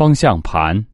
方向盘。